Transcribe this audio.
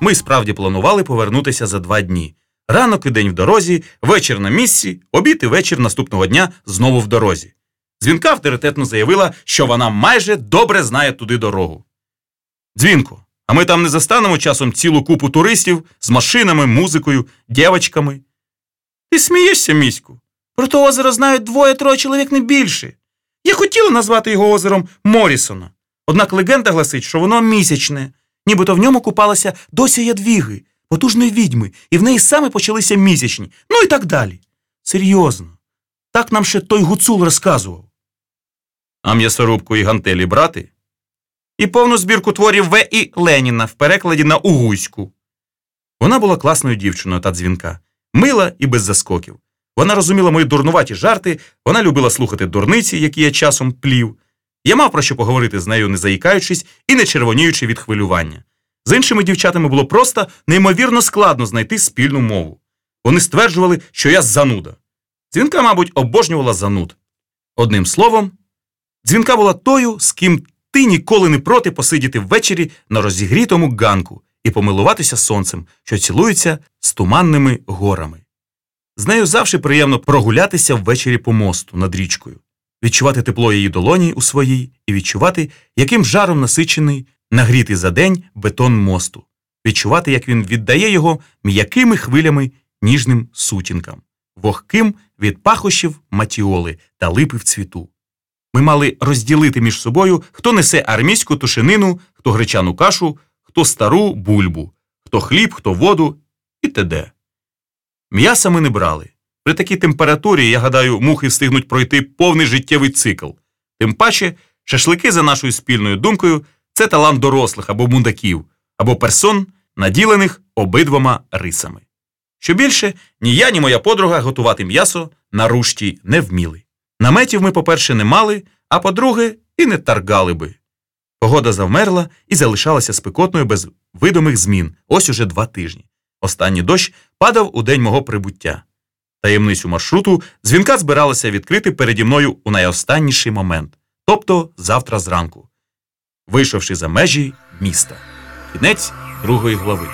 ми справді планували повернутися за два дні. Ранок і день в дорозі, вечір на місці, обід і вечір наступного дня знову в дорозі. Дзвінка авторитетно заявила, що вона майже добре знає туди дорогу. Дзвінко, а ми там не застанемо часом цілу купу туристів з машинами, музикою, дівчатками. Ти смієшся, міську? Про то озеро знають двоє-троє чоловік не більше. Я хотіла назвати його озером Морісона. Однак легенда гласить, що воно місячне, нібито в ньому купалася дося ядвіги, потужної відьми, і в неї саме почалися місячні, ну і так далі. Серйозно. Так нам ще той гуцул розказував. А м'ясорубку і гантелі брати? І повну збірку творів В. і Леніна в перекладі на угуйську. Вона була класною дівчиною та дзвінка, мила і без заскоків. Вона розуміла мої дурнуваті жарти, вона любила слухати дурниці, які я часом плів. Я мав про що поговорити з нею, не заїкаючись і не червоніючи від хвилювання. З іншими дівчатами було просто неймовірно складно знайти спільну мову. Вони стверджували, що я зануда. Дзвінка, мабуть, обожнювала зануд. Одним словом, дзвінка була тою, з ким ти ніколи не проти посидіти ввечері на розігрітому ганку і помилуватися сонцем, що цілується з туманними горами. З нею завжди приємно прогулятися ввечері по мосту над річкою, відчувати тепло її долоні у своїй і відчувати, яким жаром насичений, нагрітий за день бетон мосту, відчувати, як він віддає його м'якими хвилями ніжним сутінкам, вогким від пахощів матіоли та липи в цвіту. Ми мали розділити між собою, хто несе армійську тушенину, хто гречану кашу, хто стару бульбу, хто хліб, хто воду і т.д. М'яса ми не брали. При такій температурі, я гадаю, мухи встигнуть пройти повний життєвий цикл. Тим паче, шашлики, за нашою спільною думкою, це талант дорослих або мундаків, або персон, наділених обидвома рисами. Що більше, ні я, ні моя подруга готувати м'ясо на рушті не вміли. Наметів ми, по-перше, не мали, а по-друге, і не таргали би. Погода завмерла і залишалася спекотною без видимих змін ось уже два тижні. Останній дощ падав у день мого прибуття. Таємницю маршруту дзвінка збиралася відкрити переді мною у найостанніший момент, тобто завтра зранку, вийшовши за межі міста. Кінець другої глави.